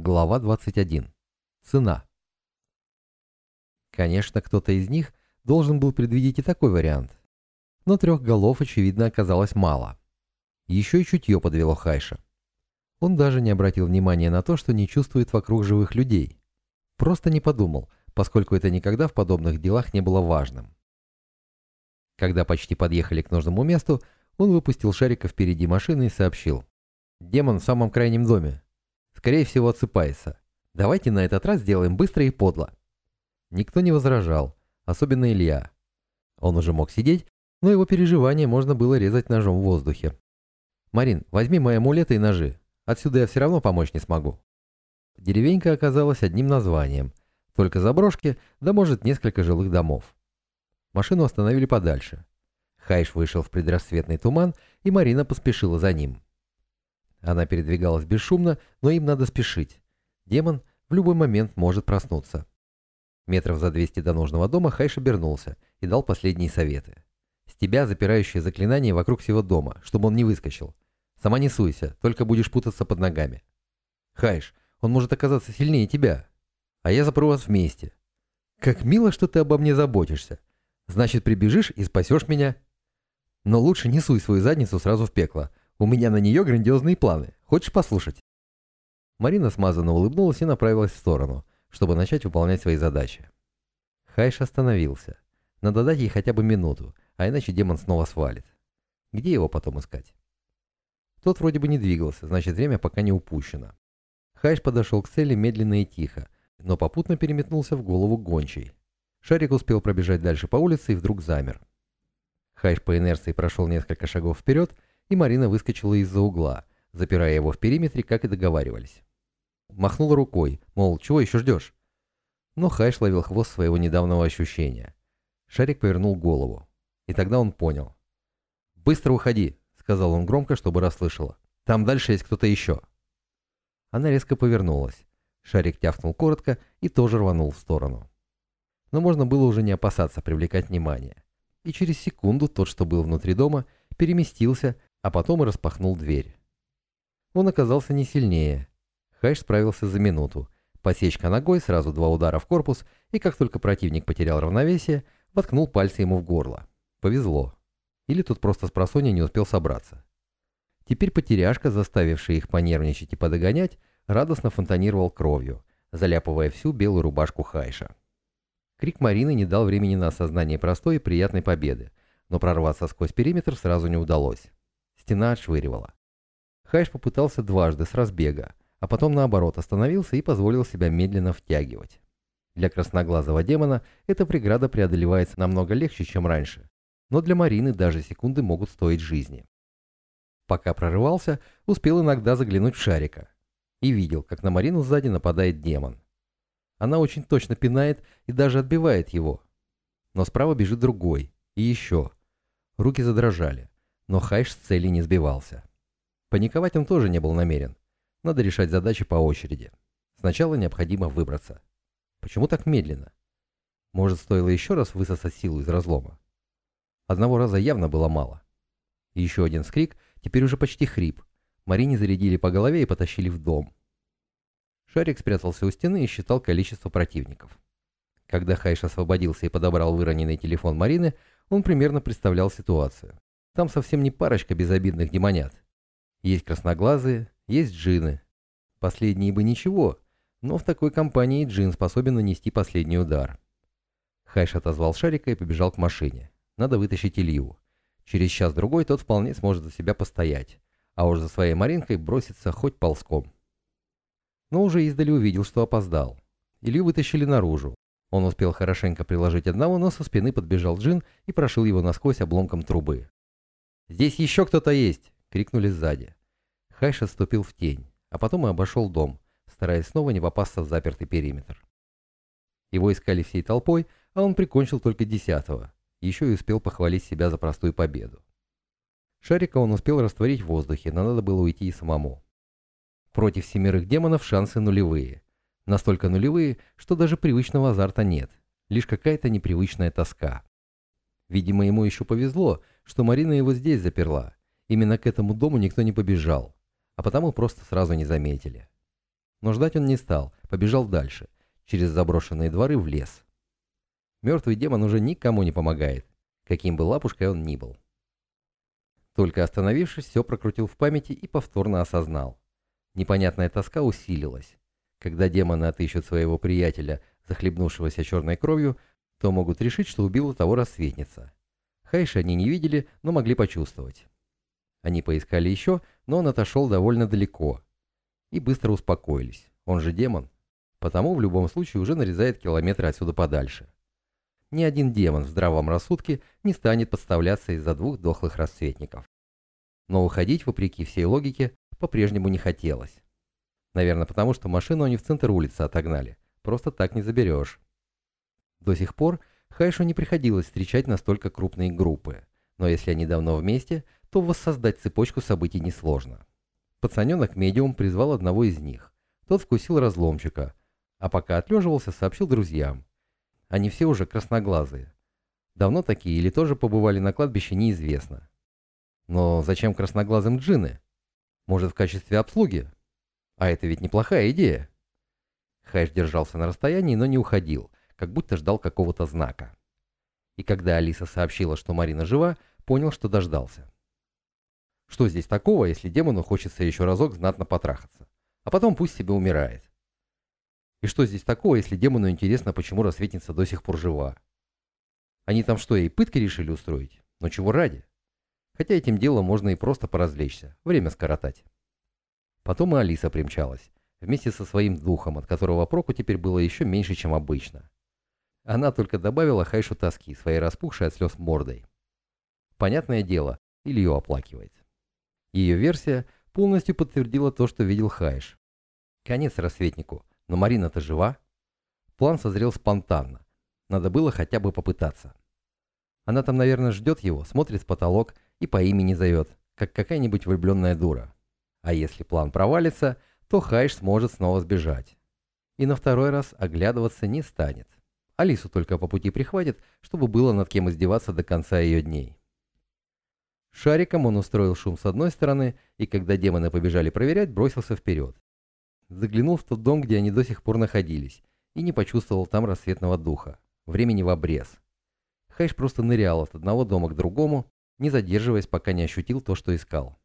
Глава 21. Цена. Конечно, кто-то из них должен был предвидеть и такой вариант. Но трех голов, очевидно, оказалось мало. Еще и чутье подвело Хайша. Он даже не обратил внимания на то, что не чувствует вокруг живых людей. Просто не подумал, поскольку это никогда в подобных делах не было важным. Когда почти подъехали к нужному месту, он выпустил шарика впереди машины и сообщил. «Демон в самом крайнем доме. Скорее всего, отсыпается. Давайте на этот раз сделаем быстро и подло». Никто не возражал, особенно Илья. Он уже мог сидеть, но его переживания можно было резать ножом в воздухе. «Марин, возьми мои амулеты и ножи. Отсюда я все равно помочь не смогу». Деревенька оказалась одним названием. Только заброшки, да может несколько жилых домов. Машину остановили подальше. Хайш вышел в предрассветный туман, и Марина поспешила за ним. Она передвигалась бесшумно, но им надо спешить. Демон в любой момент может проснуться. Метров за 200 до нужного дома Хайш обернулся и дал последние советы. «С тебя запирающее заклинание вокруг всего дома, чтобы он не выскочил. Сама не суйся, только будешь путаться под ногами. Хайш, он может оказаться сильнее тебя, а я запру вас вместе. Как мило, что ты обо мне заботишься. Значит, прибежишь и спасешь меня». Но лучше не суй свою задницу сразу в пекло. У меня на нее грандиозные планы. Хочешь послушать?» Марина смазанно улыбнулась и направилась в сторону, чтобы начать выполнять свои задачи. Хайш остановился. Надо дать ей хотя бы минуту, а иначе демон снова свалит. Где его потом искать? Тот вроде бы не двигался, значит время пока не упущено. Хайш подошел к цели медленно и тихо, но попутно переметнулся в голову гончей. Шарик успел пробежать дальше по улице и вдруг замер. Хайш по инерции прошел несколько шагов вперед, и Марина выскочила из-за угла, запирая его в периметре, как и договаривались. Махнула рукой, мол, чего еще ждешь? Но Хайш ловил хвост своего недавнего ощущения. Шарик повернул голову, и тогда он понял. «Быстро уходи», — сказал он громко, чтобы расслышала. «Там дальше есть кто-то еще». Она резко повернулась. Шарик тявкнул коротко и тоже рванул в сторону. Но можно было уже не опасаться привлекать внимание и через секунду тот, что был внутри дома, переместился, а потом и распахнул дверь. Он оказался не сильнее. Хайш справился за минуту. Посечка ногой, сразу два удара в корпус, и как только противник потерял равновесие, воткнул пальцы ему в горло. Повезло. Или тут просто с просонья не успел собраться. Теперь потеряшка, заставивший их понервничать и подогонять, радостно фонтанировал кровью, заляпывая всю белую рубашку Хайша. Крик Марины не дал времени на осознание простой и приятной победы, но прорваться сквозь периметр сразу не удалось. Стена отшвыривала. Хайш попытался дважды с разбега, а потом наоборот остановился и позволил себя медленно втягивать. Для красноглазого демона эта преграда преодолевается намного легче, чем раньше, но для Марины даже секунды могут стоить жизни. Пока прорывался, успел иногда заглянуть в шарика и видел, как на Марину сзади нападает демон. Она очень точно пинает и даже отбивает его. Но справа бежит другой. И еще. Руки задрожали. Но Хайш с цели не сбивался. Паниковать он тоже не был намерен. Надо решать задачи по очереди. Сначала необходимо выбраться. Почему так медленно? Может, стоило еще раз высосать силу из разлома? Одного раза явно было мало. еще один скрик, теперь уже почти хрип. Марине зарядили по голове и потащили в дом. Шарик спрятался у стены и считал количество противников. Когда Хайш освободился и подобрал выроненный телефон Марины, он примерно представлял ситуацию. Там совсем не парочка безобидных демонят. Есть красноглазые, есть джины. Последние бы ничего, но в такой компании джин способен нанести последний удар. Хайш отозвал Шарика и побежал к машине. Надо вытащить Илью. Через час-другой тот вполне сможет за себя постоять, а уж за своей Маринкой броситься хоть ползком но уже издали увидел, что опоздал. Илью вытащили наружу. Он успел хорошенько приложить одного, но со спины подбежал Джин и прошил его насквозь обломком трубы. «Здесь еще кто-то есть!» — крикнули сзади. Хайш отступил в тень, а потом и обошел дом, стараясь снова не попасться в запертый периметр. Его искали всей толпой, а он прикончил только десятого, еще и успел похвалить себя за простую победу. Шарика он успел растворить в воздухе, но надо было уйти и самому. Против семерых демонов шансы нулевые. Настолько нулевые, что даже привычного азарта нет. Лишь какая-то непривычная тоска. Видимо, ему еще повезло, что Марина его здесь заперла. Именно к этому дому никто не побежал, а потому просто сразу не заметили. Но ждать он не стал, побежал дальше, через заброшенные дворы в лес. Мертвый демон уже никому не помогает, каким бы лапушкой он ни был. Только остановившись, все прокрутил в памяти и повторно осознал. Непонятная тоска усилилась. Когда демоны отыщут своего приятеля, захлебнувшегося черной кровью, то могут решить, что убила того рассветница. Хайши они не видели, но могли почувствовать. Они поискали еще, но он отошел довольно далеко. И быстро успокоились. Он же демон. Потому в любом случае уже нарезает километры отсюда подальше. Ни один демон в здравом рассудке не станет подставляться из-за двух дохлых рассветников. Но уходить, вопреки всей логике, по-прежнему не хотелось. Наверное, потому что машину они в центр улицы отогнали. Просто так не заберешь. До сих пор Хайшу не приходилось встречать настолько крупные группы. Но если они давно вместе, то воссоздать цепочку событий несложно. Пацаненок-медиум призвал одного из них. Тот вкусил разломчика, а пока отлеживался, сообщил друзьям. Они все уже красноглазые. Давно такие или тоже побывали на кладбище, неизвестно. Но зачем красноглазым джины? Может, в качестве обслуги? А это ведь неплохая идея. Хайш держался на расстоянии, но не уходил, как будто ждал какого-то знака. И когда Алиса сообщила, что Марина жива, понял, что дождался. Что здесь такого, если демону хочется еще разок знатно потрахаться? А потом пусть себе умирает. И что здесь такого, если демону интересно, почему рассветница до сих пор жива? Они там что, и пытки решили устроить? Но чего ради? Хотя этим делом можно и просто поразвлечься, время скоротать. Потом и Алиса примчалась, вместе со своим духом, от которого проку теперь было еще меньше, чем обычно. Она только добавила Хайшу тоски, своей распухшей от слез мордой. Понятное дело, Илью оплакивает. Ее версия полностью подтвердила то, что видел Хайш. Конец рассветнику, но Марина-то жива. План созрел спонтанно. Надо было хотя бы попытаться. Она там, наверное, ждет его, смотрит в потолок и по имени зовет, как какая-нибудь влюбленная дура. А если план провалится, то Хайш сможет снова сбежать. И на второй раз оглядываться не станет. Алису только по пути прихватит, чтобы было над кем издеваться до конца ее дней. Шариком он устроил шум с одной стороны, и когда демоны побежали проверять, бросился вперед. Заглянул в тот дом, где они до сих пор находились, и не почувствовал там рассветного духа. Времени в обрез. Хайш просто нырял от одного дома к другому, не задерживаясь, пока не ощутил то, что искал.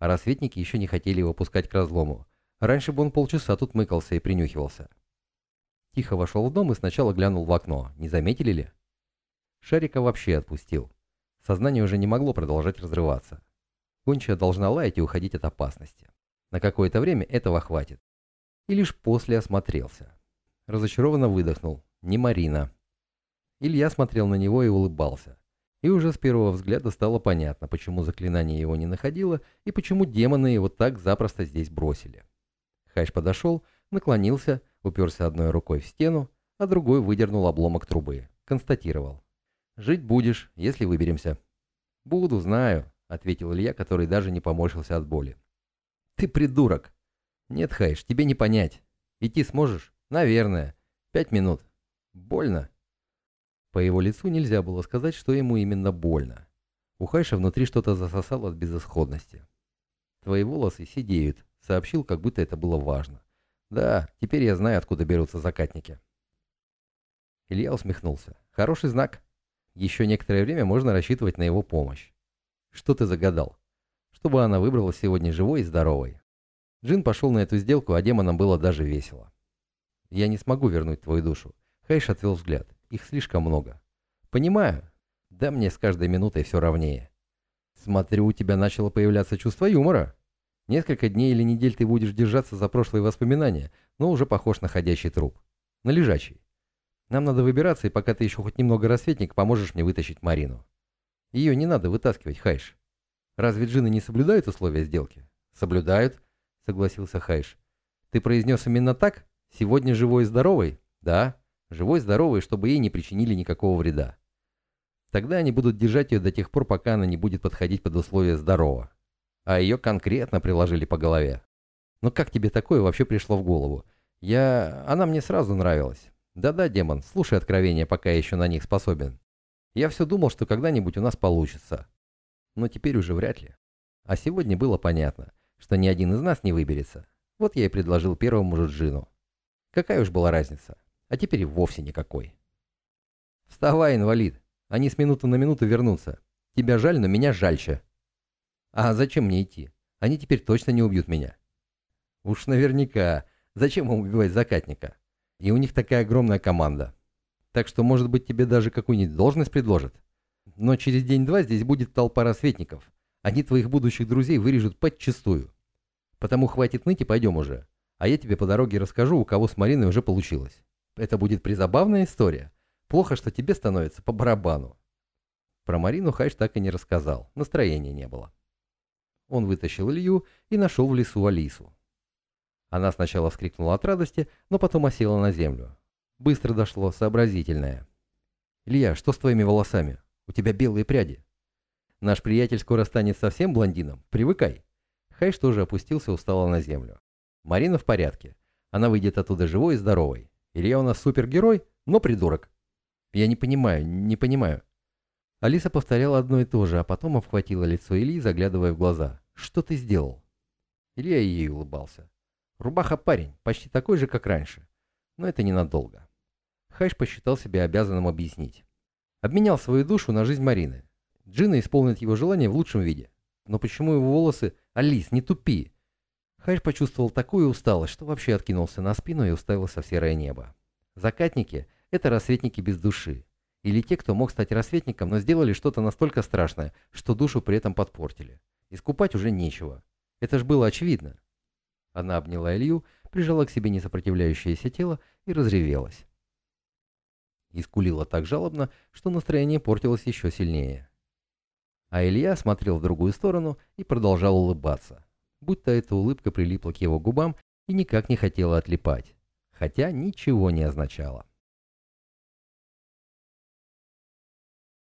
А рассветники еще не хотели его пускать к разлому. Раньше бы он полчаса тут мыкался и принюхивался. Тихо вошел в дом и сначала глянул в окно. Не заметили ли? Шарика вообще отпустил. Сознание уже не могло продолжать разрываться. Гончая должна лаять и уходить от опасности. На какое-то время этого хватит. И лишь после осмотрелся. Разочарованно выдохнул. Не Марина. Илья смотрел на него и улыбался. И уже с первого взгляда стало понятно, почему заклинание его не находило и почему демоны его так запросто здесь бросили. Хайш подошел, наклонился, уперся одной рукой в стену, а другой выдернул обломок трубы. Констатировал. Жить будешь, если выберемся. Буду, знаю, ответил Илья, который даже не поморщился от боли. Ты придурок. Нет, Хайш, тебе не понять. Идти сможешь? Наверное. Пять минут. Больно? По его лицу нельзя было сказать, что ему именно больно. У Хайша внутри что-то засосало от безысходности. «Твои волосы сидеют», — сообщил, как будто это было важно. «Да, теперь я знаю, откуда берутся закатники». Илья усмехнулся. «Хороший знак. Еще некоторое время можно рассчитывать на его помощь. Что ты загадал? Чтобы она выбрала сегодня живой и здоровой. Джин пошел на эту сделку, а демонам было даже весело. Я не смогу вернуть твою душу. Хайш отвел взгляд. Их слишком много. Понимаю. Да мне с каждой минутой все ровнее. Смотрю, у тебя начало появляться чувство юмора. Несколько дней или недель ты будешь держаться за прошлые воспоминания, но уже похож на ходячий труп. На лежачий. Нам надо выбираться, и пока ты еще хоть немного рассветник, поможешь мне вытащить Марину. Ее не надо вытаскивать, Хайш. Разве джины не соблюдают условия сделки? Соблюдают, согласился Хайш. Ты произнес именно так? Сегодня живой и здоровый? Да, живой и здоровый, чтобы ей не причинили никакого вреда. Тогда они будут держать ее до тех пор, пока она не будет подходить под условия здорового. А ее конкретно приложили по голове. Но как тебе такое вообще пришло в голову? Я... Она мне сразу нравилась. Да-да, демон, слушай откровения, пока я еще на них способен. Я все думал, что когда-нибудь у нас получится. Но теперь уже вряд ли. А сегодня было понятно, что ни один из нас не выберется. Вот я и предложил первому же джину. Какая уж была разница, а теперь вовсе никакой. Вставай, инвалид, они с минуты на минуту вернутся. Тебя жаль, но меня жальче. А зачем мне идти? Они теперь точно не убьют меня. Уж наверняка. Зачем им убивать закатника? И у них такая огромная команда. Так что, может быть, тебе даже какую-нибудь должность предложат. Но через день-два здесь будет толпа рассветников. Они твоих будущих друзей вырежут подчистую. Потому хватит ныть и пойдем уже. А я тебе по дороге расскажу, у кого с Мариной уже получилось. Это будет призабавная история. Плохо, что тебе становится по барабану. Про Марину Хайш так и не рассказал. Настроения не было. Он вытащил Илью и нашел в лесу Алису. Она сначала вскрикнула от радости, но потом осела на землю. Быстро дошло, сообразительное. «Илья, что с твоими волосами? У тебя белые пряди. Наш приятель скоро станет совсем блондином. Привыкай». Хайш тоже опустился устало на землю. «Марина в порядке. Она выйдет оттуда живой и здоровой. Илья у нас супергерой, но придурок». «Я не понимаю, не понимаю». Алиса повторяла одно и то же, а потом обхватила лицо Ильи, заглядывая в глаза. «Что ты сделал?» Илья ей улыбался. Рубаха парень, почти такой же, как раньше. Но это ненадолго. Хайш посчитал себя обязанным объяснить. Обменял свою душу на жизнь Марины. Джина исполнит его желание в лучшем виде. Но почему его волосы... Алис, не тупи! Хайш почувствовал такую усталость, что вообще откинулся на спину и уставился в серое небо. Закатники — это рассветники без души. Или те, кто мог стать рассветником, но сделали что-то настолько страшное, что душу при этом подпортили. Искупать уже нечего. Это ж было очевидно. Она обняла Илью, прижала к себе несопротивляющееся тело и разревелась. И скулила так жалобно, что настроение портилось еще сильнее. А Илья смотрел в другую сторону и продолжал улыбаться, будто эта улыбка прилипла к его губам и никак не хотела отлипать, хотя ничего не означала.